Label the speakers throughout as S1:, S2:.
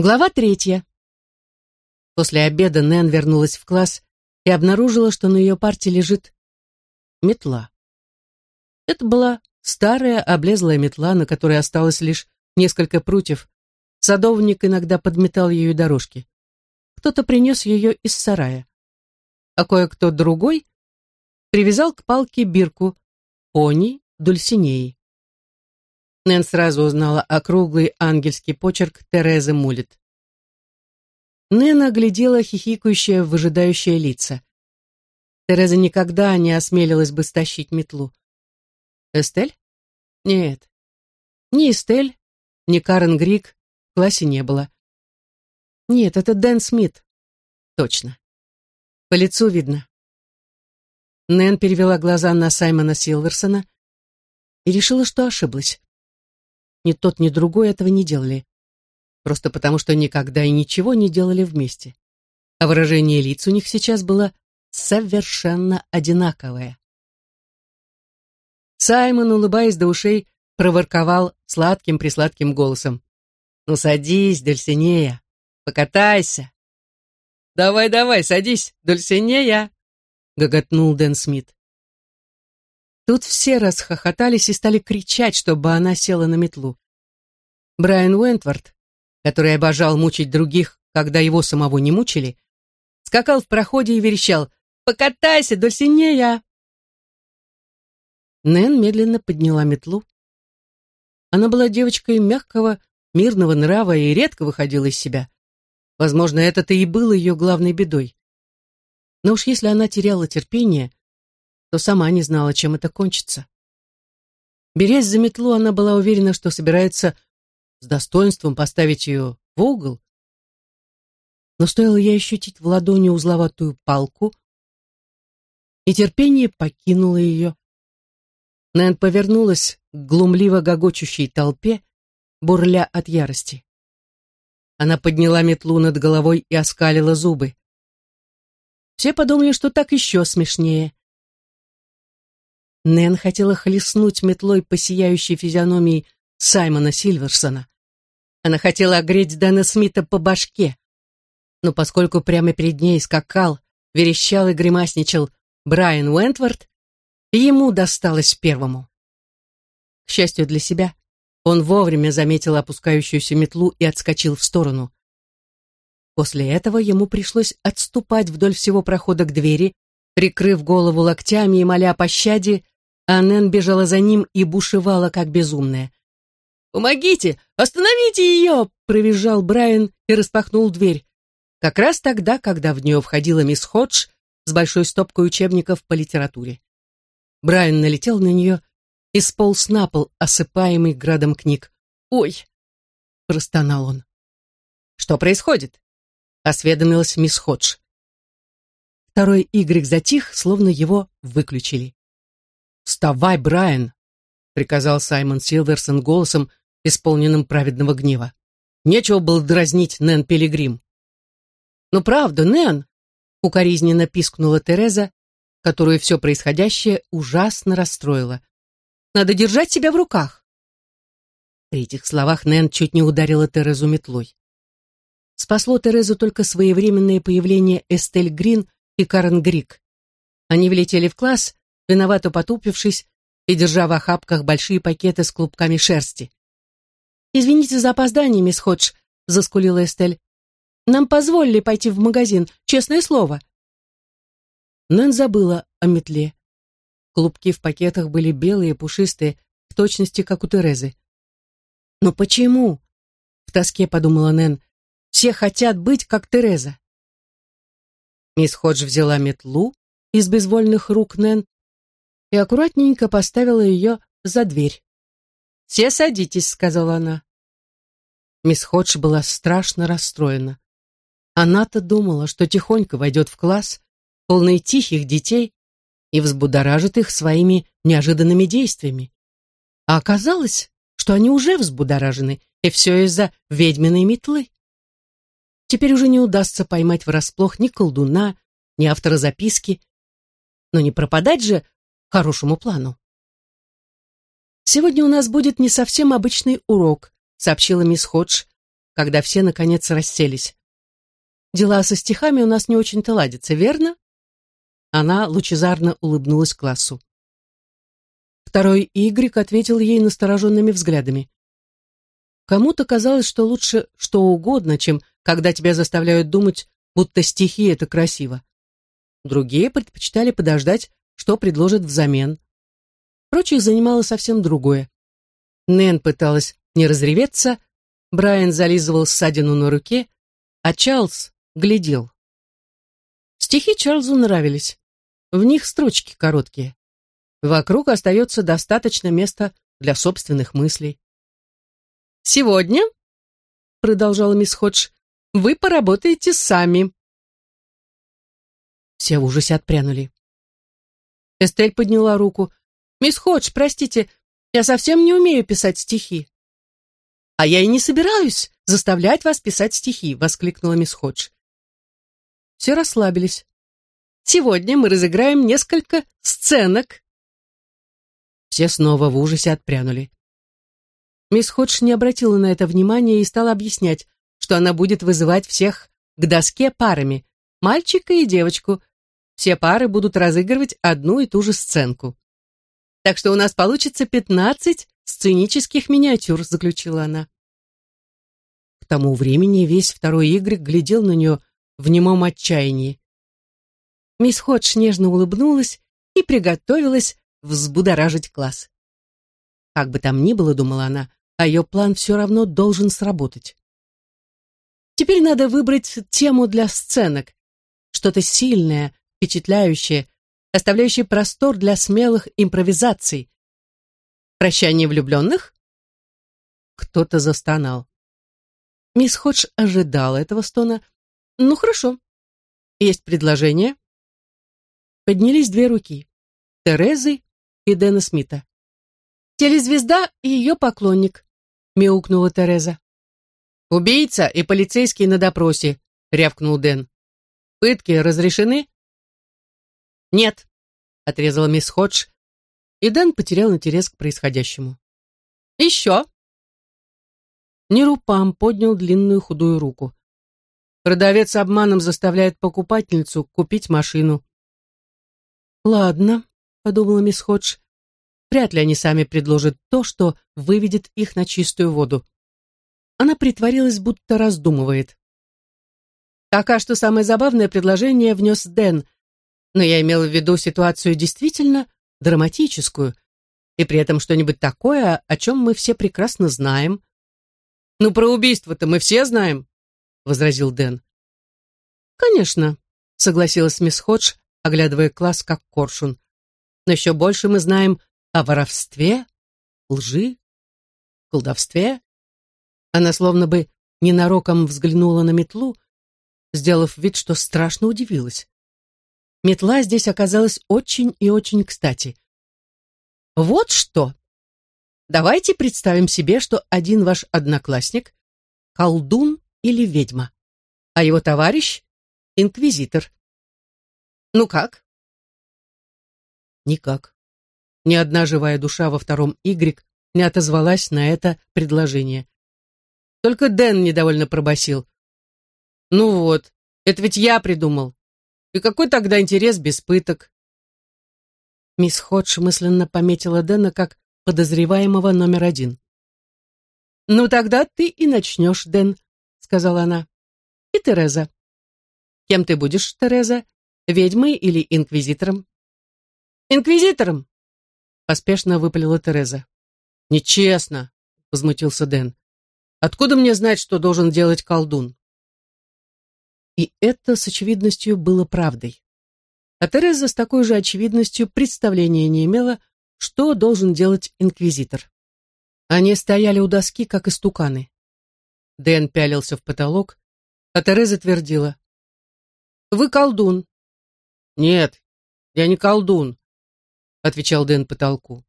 S1: Глава третья. После обеда Нэн вернулась в класс и обнаружила, что на ее парте лежит метла. Это была старая облезлая метла, на которой осталось лишь несколько прутьев. Садовник иногда подметал ее дорожки. Кто-то принес ее из сарая. А кое-кто другой привязал к палке бирку пони Дульсинеи. Нэн сразу узнала округлый ангельский почерк Терезы Мулит. Нэн оглядела хихикающее, выжидающее лица. Тереза никогда не осмелилась бы стащить метлу. Эстель? Нет. Ни Эстель, ни Карен Грик в классе не было. Нет, это Дэн Смит. Точно. По лицу видно. Нэн перевела глаза на Саймона Силверсона и решила, что ошиблась ни тот, ни другой этого не делали. Просто потому, что никогда и ничего не делали вместе. А выражение лиц у них сейчас было совершенно одинаковое. Саймон, улыбаясь до ушей, проворковал сладким-присладким голосом. «Ну садись, Дульсинея, покатайся». «Давай-давай, садись, Дульсинея!» — гоготнул Дэн Смит. Тут все расхохотались и стали кричать, чтобы она села на метлу. Брайан Уэнтворд, который обожал мучить других, когда его самого не мучили, скакал в проходе и верещал «Покатайся, Дульсинея!» Нэн медленно подняла метлу. Она была девочкой мягкого, мирного нрава и редко выходила из себя. Возможно, это-то и было ее главной бедой. Но уж если она теряла терпение, то сама не знала, чем это кончится. Берясь за метлу, она была уверена, что собирается с достоинством поставить ее в угол. Но стоило ей ощутить в ладони узловатую палку, и терпение покинуло ее. Нэн повернулась к глумливо гогочущей толпе, бурля от ярости. Она подняла метлу над головой и оскалила зубы. Все подумали, что так еще смешнее. Нэн хотела хлестнуть метлой по сияющей физиономии Саймона Сильверсона. Она хотела огреть Дэна Смита по башке. Но поскольку прямо перед ней скакал, верещал и гримасничал Брайан Уэнтворд, ему досталось первому. К счастью для себя, он вовремя заметил опускающуюся метлу и отскочил в сторону. После этого ему пришлось отступать вдоль всего прохода к двери, прикрыв голову локтями и моля о пощаде, а бежала за ним и бушевала, как безумная. «Помогите! Остановите ее!» — провизжал Брайан и распахнул дверь. Как раз тогда, когда в нее входила мисс Ходж с большой стопкой учебников по литературе. Брайан налетел на нее и сполз на пол, осыпаемый градом книг. «Ой!» — простонал он. «Что происходит?» — осведомилась мисс Ходж. Второй Игорь затих, словно его выключили. «Вставай, Брайан!» — приказал Саймон Силверсон голосом, исполненным праведного гнева. Нечего было дразнить Нэн Пилигрим. «Ну правда, Нэн!» — укоризненно пискнула Тереза, которую все происходящее ужасно расстроило. «Надо держать себя в руках!» При этих словах Нэн чуть не ударила Терезу метлой. Спасло Терезу только своевременное появление Эстель Грин и Карен Грик. Они влетели в класс, виновато потупившись и держа в охапках большие пакеты с клубками шерсти. «Извините за опоздание, мисс Ходж», — заскулила Эстель. «Нам позволили пойти в магазин, честное слово». Нэн забыла о метле. Клубки в пакетах были белые, пушистые, в точности, как у Терезы. «Но почему?» — в тоске подумала Нэн. «Все хотят быть, как Тереза». Мисс Ходж взяла метлу из безвольных рук Нэн и аккуратненько поставила ее за дверь. «Все садитесь», — сказала она. Мисс Ходж была страшно расстроена. Она-то думала, что тихонько войдет в класс, полный тихих детей, и взбудоражит их своими неожиданными действиями. А оказалось, что они уже взбудоражены, и все из-за ведьминой метлы. Теперь уже не удастся поймать врасплох ни колдуна, ни автора записки. Но не пропадать же хорошему плану. «Сегодня у нас будет не совсем обычный урок», сообщила мисс Ходж, когда все, наконец, расселись. «Дела со стихами у нас не очень-то ладятся, верно?» Она лучезарно улыбнулась классу. Второй Игорь ответил ей настороженными взглядами. Кому-то казалось, что лучше что угодно, чем когда тебя заставляют думать, будто стихи — это красиво. Другие предпочитали подождать, что предложат взамен. Прочих занимало совсем другое. Нэн пыталась не разреветься, Брайан зализывал ссадину на руке, а Чарльз глядел. Стихи Чарльзу нравились. В них строчки короткие. Вокруг остается достаточно места для собственных мыслей. «Сегодня», — продолжала мисс Ходж, — «вы поработаете сами». Все в ужасе отпрянули. Эстель подняла руку. «Мисс Ходж, простите, я совсем не умею писать стихи». «А я и не собираюсь заставлять вас писать стихи», — воскликнула мисс Ходж. Все расслабились. «Сегодня мы разыграем несколько сценок». Все снова в ужасе отпрянули. Мисс Ходж не обратила на это внимания и стала объяснять, что она будет вызывать всех к доске парами, мальчика и девочку. Все пары будут разыгрывать одну и ту же сценку. Так что у нас получится пятнадцать сценических миниатюр», — заключила она. К тому времени весь второй Игорь глядел на нее в немом отчаянии. Мисс Ходж нежно улыбнулась и приготовилась взбудоражить класс. Как бы там ни было, думала она, а ее план все равно должен сработать. Теперь надо выбрать тему для сценок, что-то сильное, впечатляющее, оставляющее простор для смелых импровизаций, Прощание влюбленных?» Кто-то застонал. Мисс Ходж ожидала этого стона. «Ну, хорошо. Есть предложение?» Поднялись две руки. Терезы и Дэна Смита. «Телезвезда и ее поклонник», — мяукнула Тереза. «Убийца и полицейский на допросе», — рявкнул Дэн. «Пытки разрешены?» «Нет», — отрезала мисс Ходж, и Дэн потерял интерес к происходящему. «Еще!» Нерупам поднял длинную худую руку. Продавец обманом заставляет покупательницу купить машину. «Ладно», — подумала мисс Ходж, — «вряд ли они сами предложат то, что выведет их на чистую воду». Она притворилась, будто раздумывает. Пока что самое забавное предложение внес Дэн, но я имела в виду ситуацию действительно драматическую, и при этом что-нибудь такое, о чем мы все прекрасно знаем. «Ну, про убийство-то мы все знаем», — возразил Дэн. «Конечно», — согласилась мисс Ходж, оглядывая класс как коршун. «Но еще больше мы знаем о воровстве, лжи, колдовстве». Она словно бы ненароком взглянула на метлу, сделав вид, что страшно удивилась. Метла здесь оказалась очень и очень кстати. Вот что. Давайте представим себе, что один ваш одноклассник — колдун или ведьма, а его товарищ — инквизитор. Ну как? Никак. Ни одна живая душа во втором Y не отозвалась на это предложение. Только Дэн недовольно пробасил. «Ну вот, это ведь я придумал. И какой тогда интерес без пыток? Мисс Ходж мысленно пометила Дэна как подозреваемого номер один. «Ну тогда ты и начнешь, Дэн», — сказала она. «И Тереза. Кем ты будешь, Тереза? Ведьмой или инквизитором?» «Инквизитором!» — поспешно выпалила Тереза. «Нечестно!» — возмутился Дэн. «Откуда мне знать, что должен делать колдун?» И это с очевидностью было правдой. А Тереза с такой же очевидностью представления не имела, что должен делать инквизитор. Они стояли у доски, как истуканы. Дэн пялился в потолок, а Тереза твердила. «Вы колдун». «Нет, я не колдун», — отвечал Дэн потолку.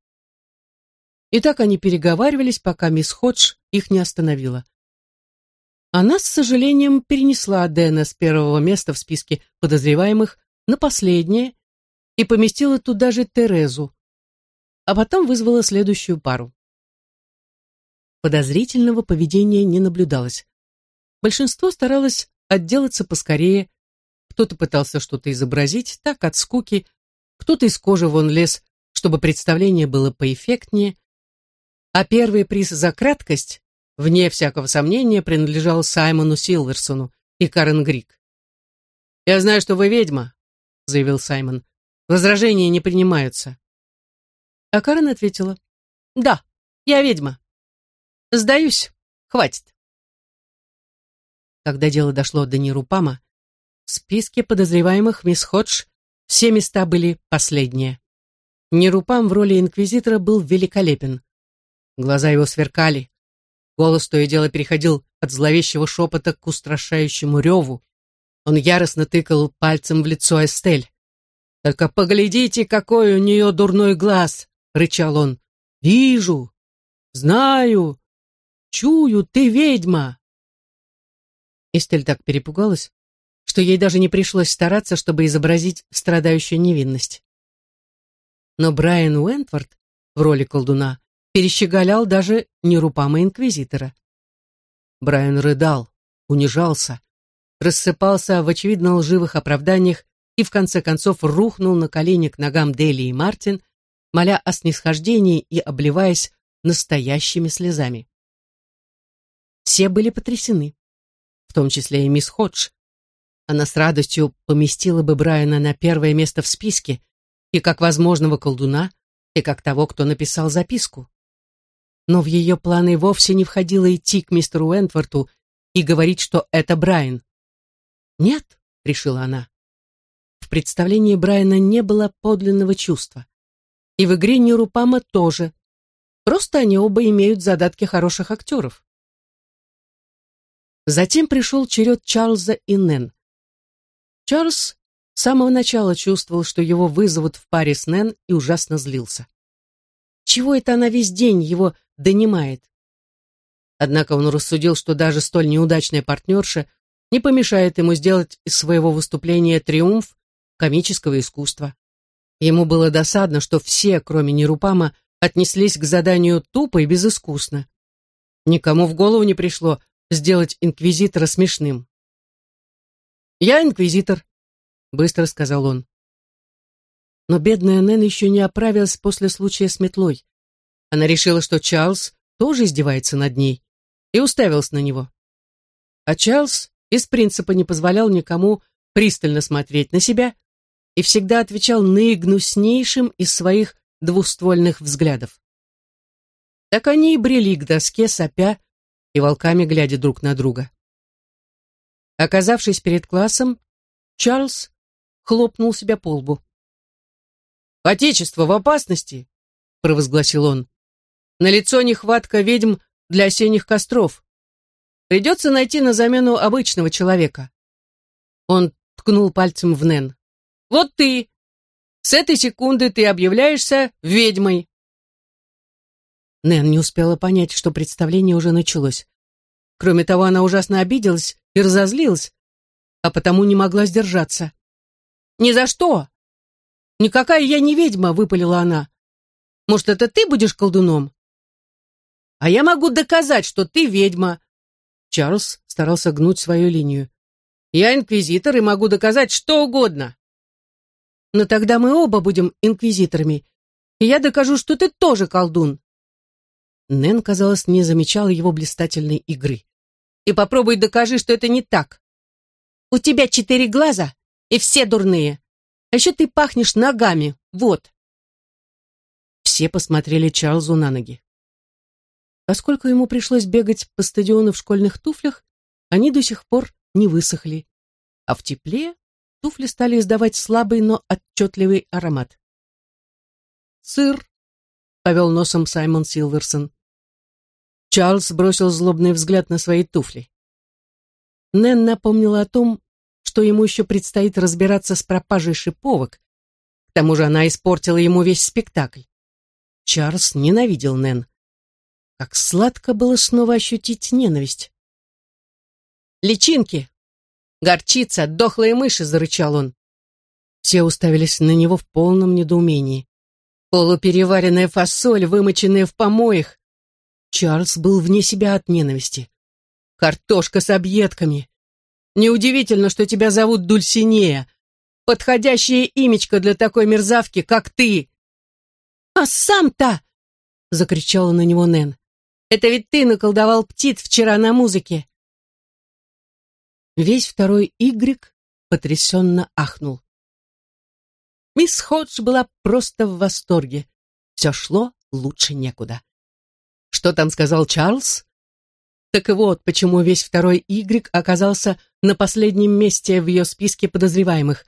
S1: И так они переговаривались, пока мисс Ходж их не остановила. Она с сожалением перенесла Дэна с первого места в списке подозреваемых на последнее и поместила туда же Терезу, а потом вызвала следующую пару. Подозрительного поведения не наблюдалось. большинство старалось отделаться поскорее, кто-то пытался что-то изобразить, так от скуки, кто-то из кожи вон лез, чтобы представление было поэффектнее, а первый приз за краткость, вне всякого сомнения, принадлежал Саймону Силверсону и Карен Грик. «Я знаю, что вы ведьма», — заявил Саймон. «Возражения не принимаются». А Карен ответила. «Да, я ведьма. Сдаюсь. Хватит». Когда дело дошло до Нерупама, в списке подозреваемых мисс Ходж все места были последние. Нерупам в роли инквизитора был великолепен. Глаза его сверкали. Голос то и дело переходил от зловещего шепота к устрашающему реву. Он яростно тыкал пальцем в лицо Эстель. «Только поглядите, какой у нее дурной глаз!» — рычал он. «Вижу! Знаю! Чую, ты ведьма!» Эстель так перепугалась, что ей даже не пришлось стараться, чтобы изобразить страдающую невинность. Но Брайан Уэнтворд в роли колдуна перещеголял даже нерупама инквизитора. Брайан рыдал, унижался, рассыпался в очевидно лживых оправданиях и в конце концов рухнул на колени к ногам Дели и Мартин, моля о снисхождении и обливаясь настоящими слезами. Все были потрясены, в том числе и мисс Ходж. Она с радостью поместила бы Брайана на первое место в списке и как возможного колдуна, и как того, кто написал записку но в ее планы вовсе не входило идти к мистеру Уэнтворту и говорить, что это Брайан. «Нет», — решила она. В представлении Брайана не было подлинного чувства. И в игре Нерупама тоже. Просто они оба имеют задатки хороших актеров. Затем пришел черед Чарльза и Нэн. Чарльз с самого начала чувствовал, что его вызовут в паре с Нэн и ужасно злился. Чего это она весь день его донимает? Однако он рассудил, что даже столь неудачная партнерша не помешает ему сделать из своего выступления триумф комического искусства. Ему было досадно, что все, кроме Нерупама, отнеслись к заданию тупо и безыскусно. Никому в голову не пришло сделать инквизитора смешным. «Я инквизитор», — быстро сказал он. Но бедная Нэн еще не оправилась после случая с метлой. Она решила, что Чарльз тоже издевается над ней, и уставилась на него. А Чарльз из принципа не позволял никому пристально смотреть на себя и всегда отвечал наигнуснейшим из своих двуствольных взглядов. Так они и брели к доске, сопя и волками глядя друг на друга. Оказавшись перед классом, Чарльз хлопнул себя по лбу. «Отечество в опасности!» — провозгласил он. «На лицо нехватка ведьм для осенних костров. Придется найти на замену обычного человека». Он ткнул пальцем в Нэн. «Вот ты! С этой секунды ты объявляешься ведьмой!» Нэн не успела понять, что представление уже началось. Кроме того, она ужасно обиделась и разозлилась, а потому не могла сдержаться. «Ни за что! «Никакая я не ведьма», — выпалила она. «Может, это ты будешь колдуном?» «А я могу доказать, что ты ведьма». Чарльз старался гнуть свою линию. «Я инквизитор и могу доказать что угодно». «Но тогда мы оба будем инквизиторами, и я докажу, что ты тоже колдун». Нэн, казалось, не замечала его блистательной игры. «И попробуй докажи, что это не так. У тебя четыре глаза, и все дурные. А еще ты пахнешь ногами, вот. Все посмотрели Чарльзу на ноги. Поскольку ему пришлось бегать по стадиону в школьных туфлях, они до сих пор не высохли, а в тепле туфли стали издавать слабый, но отчетливый аромат. «Сыр!» — повел носом Саймон Силверсон. Чарльз бросил злобный взгляд на свои туфли. Нэн напомнила о том, что ему еще предстоит разбираться с пропажей шиповок. К тому же она испортила ему весь спектакль. Чарльз ненавидел Нэн. Как сладко было снова ощутить ненависть. «Личинки! Горчица, дохлые мыши!» — зарычал он. Все уставились на него в полном недоумении. Полупереваренная фасоль, вымоченная в помоях. Чарльз был вне себя от ненависти. Картошка с объедками. Неудивительно, что тебя зовут Дульсинея. Подходящее имечко для такой мерзавки, как ты. А сам-то, закричала на него Нэн. Это ведь ты наколдовал птиц вчера на музыке. Весь второй Игрек потрясенно ахнул. Мисс Ходж была просто в восторге. Все шло лучше некуда. Что там сказал Чарльз? Так вот, почему весь второй Y оказался на последнем месте в ее списке подозреваемых.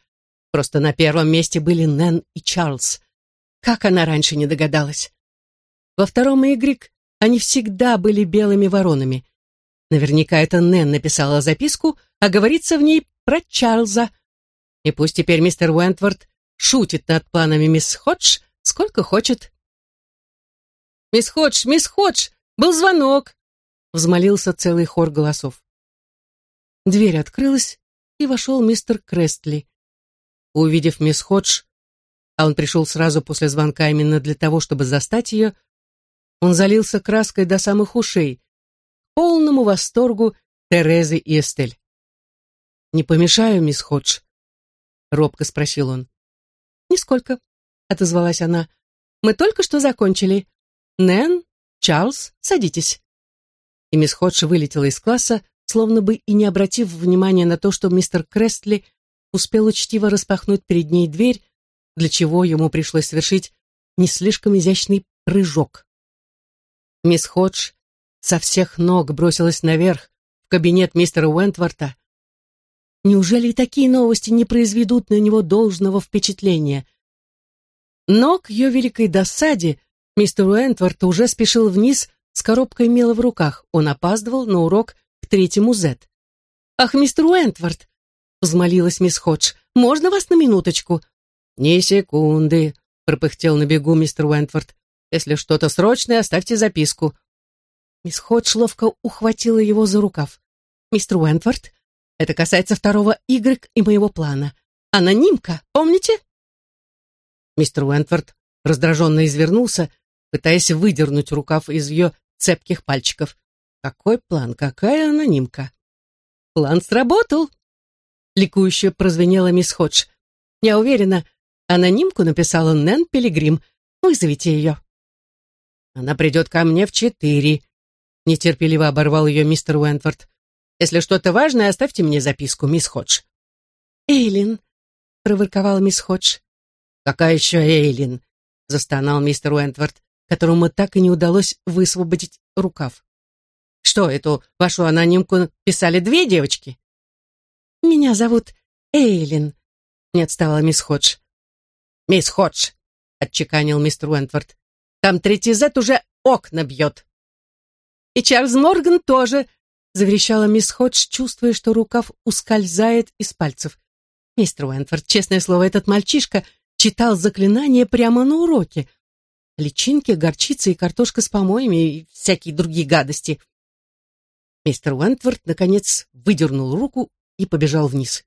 S1: Просто на первом месте были Нэн и Чарльз. Как она раньше не догадалась? Во втором Y они всегда были белыми воронами. Наверняка это Нэн написала записку, а говорится в ней про Чарльза. И пусть теперь мистер Уэнтворд шутит над планами мисс Ходж, сколько хочет. «Мисс Ходж, мисс Ходж, был звонок!» взмолился целый хор голосов. Дверь открылась, и вошел мистер Крестли. Увидев мисс Ходж, а он пришел сразу после звонка именно для того, чтобы застать ее, он залился краской до самых ушей, полному восторгу Терезы и Эстель. «Не помешаю, мисс Ходж?» — робко спросил он. «Нисколько», — отозвалась она. «Мы только что закончили. Нэн, Чарльз, садитесь» и мисс Ходж вылетела из класса, словно бы и не обратив внимания на то, что мистер Крестли успел учтиво распахнуть перед ней дверь, для чего ему пришлось совершить не слишком изящный прыжок. Мисс Ходж со всех ног бросилась наверх, в кабинет мистера Уэнтворта. Неужели и такие новости не произведут на него должного впечатления? Но к ее великой досаде мистер Уэнтворт уже спешил вниз с коробкой мела в руках. Он опаздывал на урок третьему Z. «Ах, мистер Уэнтворд!» — взмолилась мисс Ходж. «Можно вас на минуточку?» «Ни секунды», — пропыхтел на бегу мистер Уэнтворд. «Если что-то срочное, оставьте записку». Мисс Ходж ловко ухватила его за рукав. «Мистер Уэнтворд, это касается второго Y и моего плана. Анонимка, помните?» Мистер Уэнтворд раздраженно извернулся, пытаясь выдернуть рукав из ее цепких пальчиков. Какой план, какая анонимка? План сработал. Ликующе прозвенела мисс Ходж. Я уверена, анонимку написала Нэн Пилигрим. Вызовите ее. Она придет ко мне в четыре. Нетерпеливо оборвал ее мистер Уэнтворд. Если что-то важное, оставьте мне записку, мисс Ходж. Эйлин, проворковала мисс Ходж. Какая еще Эйлин? застонал мистер Уэнтворд которому так и не удалось высвободить рукав. «Что, эту вашу анонимку писали две девочки?» «Меня зовут Эйлин», — не отстала мисс Ходж. «Мисс Ходж», — отчеканил мистер Уэнтворд, «там третий зет уже окна бьет». «И Чарльз Морган тоже», — заверещала мисс Ходж, чувствуя, что рукав ускользает из пальцев. «Мистер Уэнтворд, честное слово, этот мальчишка читал заклинание прямо на уроке личинки, горчица и картошка с помоями и всякие другие гадости. Мистер Уэнтворд, наконец, выдернул руку и побежал вниз.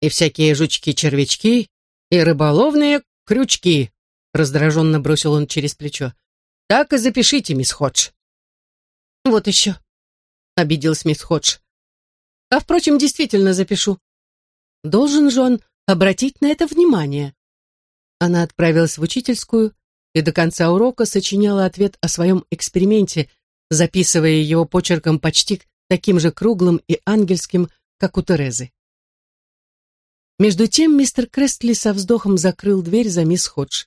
S1: «И всякие жучки-червячки, и рыболовные крючки», раздраженно бросил он через плечо. «Так и запишите, мисс Ходж». «Вот еще», — обиделась мисс Ходж. «А, впрочем, действительно запишу. Должен же он обратить на это внимание». Она отправилась в учительскую, и до конца урока сочиняла ответ о своем эксперименте, записывая его почерком почти таким же круглым и ангельским, как у Терезы. Между тем мистер Крестли со вздохом закрыл дверь за мисс Ходж.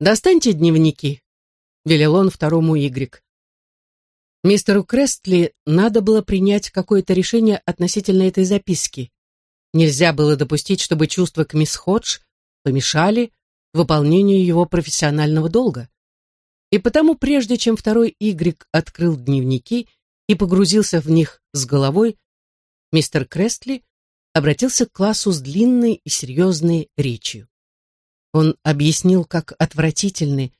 S1: «Достаньте дневники», — велел он второму Y. Мистеру Крестли надо было принять какое-то решение относительно этой записки. Нельзя было допустить, чтобы чувства к мисс Ходж помешали выполнению его профессионального долга. И потому, прежде чем второй Y открыл дневники и погрузился в них с головой, мистер Крестли обратился к классу с длинной и серьезной речью. Он объяснил, как отвратительны,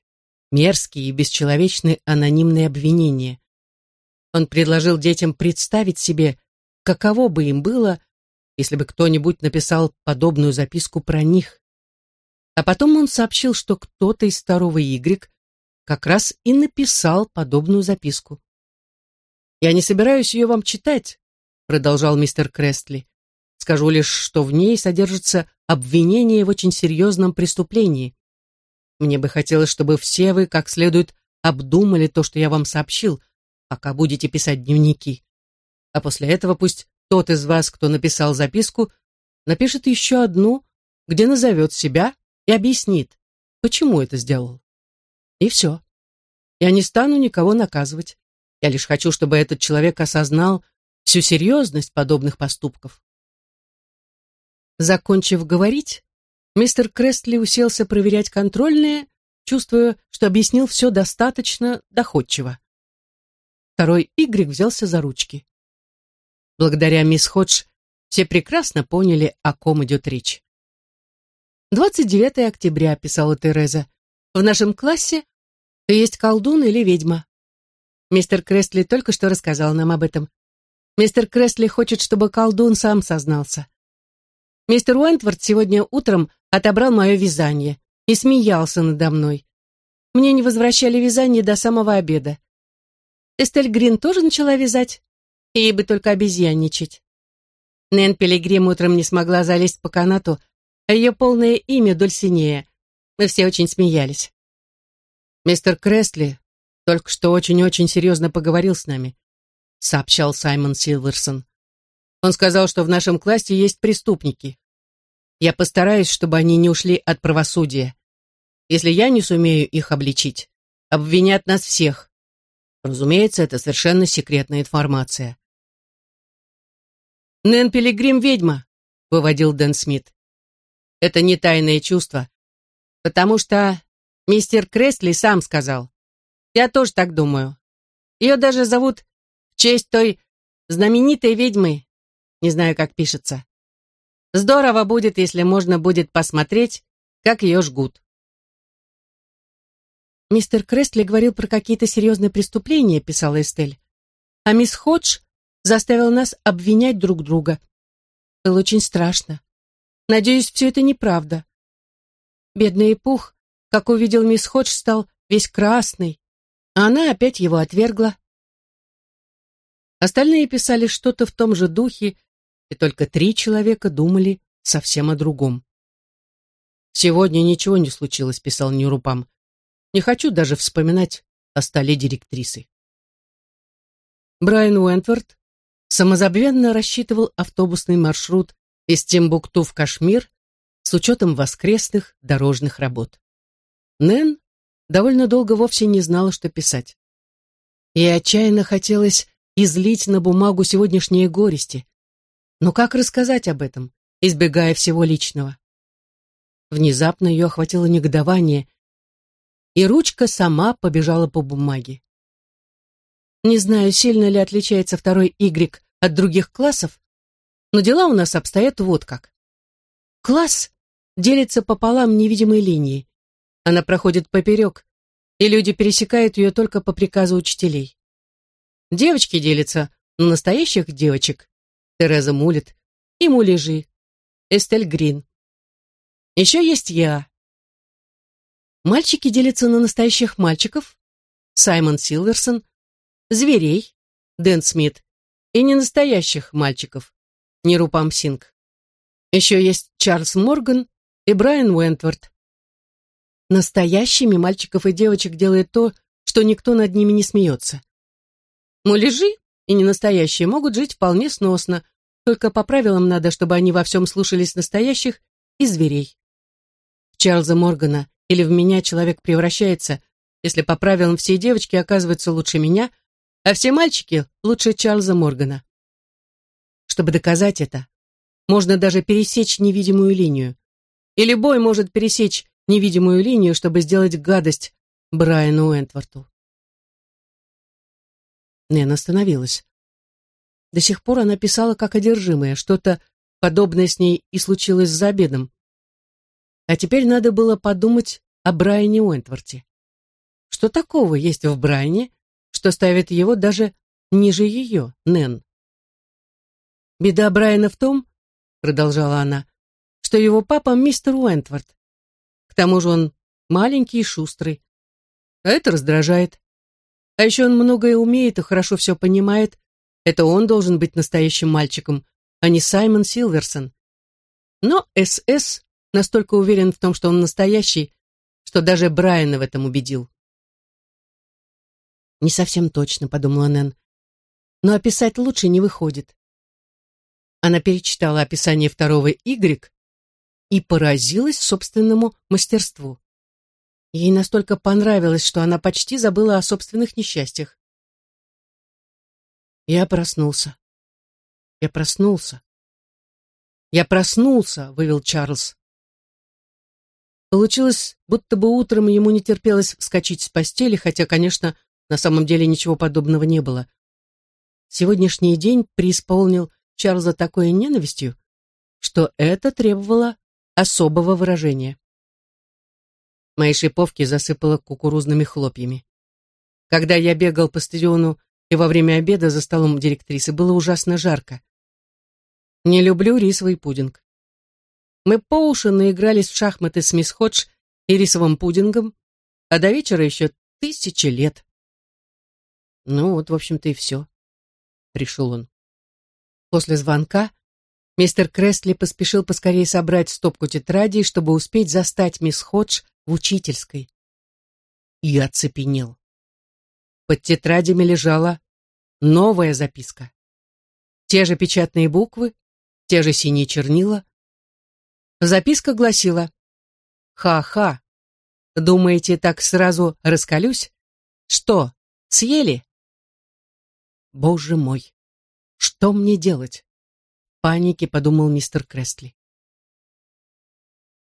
S1: мерзкие и бесчеловечные анонимные обвинения. Он предложил детям представить себе, каково бы им было, если бы кто-нибудь написал подобную записку про них. А потом он сообщил, что кто-то из второго Y как раз и написал подобную записку. «Я не собираюсь ее вам читать», — продолжал мистер Крестли. «Скажу лишь, что в ней содержится обвинение в очень серьезном преступлении. Мне бы хотелось, чтобы все вы как следует обдумали то, что я вам сообщил, пока будете писать дневники. А после этого пусть тот из вас, кто написал записку, напишет еще одну, где назовет себя и объяснит, почему это сделал. И все. Я не стану никого наказывать. Я лишь хочу, чтобы этот человек осознал всю серьезность подобных поступков. Закончив говорить, мистер Крестли уселся проверять контрольные, чувствуя, что объяснил все достаточно доходчиво. Второй Игорь взялся за ручки. Благодаря мисс Ходж все прекрасно поняли, о ком идет речь. 29 октября, писала Тереза. В нашем классе есть колдун или ведьма. Мистер Кресли только что рассказал нам об этом. Мистер Кресли хочет, чтобы колдун сам сознался. Мистер Уэнтворд сегодня утром отобрал мое вязание и смеялся надо мной. Мне не возвращали вязание до самого обеда. Эстель Грин тоже начала вязать, ей бы только обезьянничать. Нэн Пилигрим утром не смогла залезть по канату, а ее полное имя Дульсинея. Мы все очень смеялись. «Мистер Кресли только что очень-очень серьезно поговорил с нами», сообщал Саймон Силверсон. «Он сказал, что в нашем классе есть преступники. Я постараюсь, чтобы они не ушли от правосудия. Если я не сумею их обличить, обвинят нас всех. Разумеется, это совершенно секретная информация». «Нэн Пилигрим ведьма», — выводил Дэн Смит. «Это не тайное чувство, потому что мистер Кресли сам сказал. Я тоже так думаю. Ее даже зовут в честь той знаменитой ведьмы. Не знаю, как пишется. Здорово будет, если можно будет посмотреть, как ее жгут. Мистер Кресли говорил про какие-то серьезные преступления, писала Эстель. А мисс Ходж заставил нас обвинять друг друга. Было очень страшно. Надеюсь, все это неправда. Бедный Пух, как увидел мисс Ходж, стал весь красный, а она опять его отвергла. Остальные писали что-то в том же духе, и только три человека думали совсем о другом. «Сегодня ничего не случилось», — писал Нюрупам. «Не хочу даже вспоминать о столе директрисы». Брайан Уэнтворд самозабвенно рассчитывал автобусный маршрут из Тимбукту в Кашмир с учетом воскресных дорожных работ. Нэн довольно долго вовсе не знала, что писать. Ей отчаянно хотелось излить на бумагу сегодняшние горести. Но как рассказать об этом, избегая всего личного? Внезапно ее охватило негодование, и ручка сама побежала по бумаге. Не знаю, сильно ли отличается второй Y от других классов, но дела у нас обстоят вот как. Класс делится пополам невидимой линией. Она проходит поперек, и люди пересекают ее только по приказу учителей. Девочки делятся на настоящих девочек, Тереза Мулит, и Муляжи, Эстель Грин. Еще есть я. Мальчики делятся на настоящих мальчиков, Саймон Силверсон, зверей, Дэн Смит, и ненастоящих мальчиков, Нерупам Синг. Еще есть Чарльз Морган и Брайан Уэнтворд. Настоящими мальчиков и девочек делает то, что никто над ними не смеется. Муляжи и ненастоящие могут жить вполне сносно, только по правилам надо, чтобы они во всем слушались настоящих и зверей. В Чарльза Моргана или в меня человек превращается, если по правилам все девочки оказываются лучше меня – а все мальчики лучше Чарльза Моргана. Чтобы доказать это, можно даже пересечь невидимую линию. И любой может пересечь невидимую линию, чтобы сделать гадость Брайану Уэнтворту. Нэн остановилась. До сих пор она писала как одержимая, что-то подобное с ней и случилось за обедом. А теперь надо было подумать о Брайане Уэнтворте. Что такого есть в Брайане, что ставит его даже ниже ее, Нэн. «Беда Брайана в том, — продолжала она, — что его папа мистер Уэнтворд. К тому же он маленький и шустрый. А это раздражает. А еще он многое умеет и хорошо все понимает. Это он должен быть настоящим мальчиком, а не Саймон Силверсон. Но СС настолько уверен в том, что он настоящий, что даже Брайана в этом убедил. «Не совсем точно», — подумала Нэн. «Но описать лучше не выходит». Она перечитала описание второго Y и поразилась собственному мастерству. Ей настолько понравилось, что она почти забыла о собственных несчастьях. Я проснулся. Я проснулся. Я проснулся, вывел Чарльз. Получилось, будто бы утром ему не терпелось вскочить с постели, хотя, конечно, на самом деле ничего подобного не было. Сегодняшний день преисполнил Чарльза такой ненавистью, что это требовало особого выражения. Мои шиповки засыпало кукурузными хлопьями. Когда я бегал по стадиону и во время обеда за столом директрисы, было ужасно жарко. Не люблю рисовый пудинг. Мы по уши наигрались в шахматы с мисс Ходж и рисовым пудингом, а до вечера еще тысячи лет. Ну вот, в общем-то, и все. Пришел он. После звонка мистер Крестли поспешил поскорее собрать стопку тетрадей, чтобы успеть застать мисс Ходж в учительской. И оцепенел. Под тетрадями лежала новая записка. Те же печатные буквы, те же синие чернила. Записка гласила «Ха-ха, думаете, так сразу раскалюсь? Что, съели?» Боже мой! Что мне делать? Панике подумал мистер Крестли.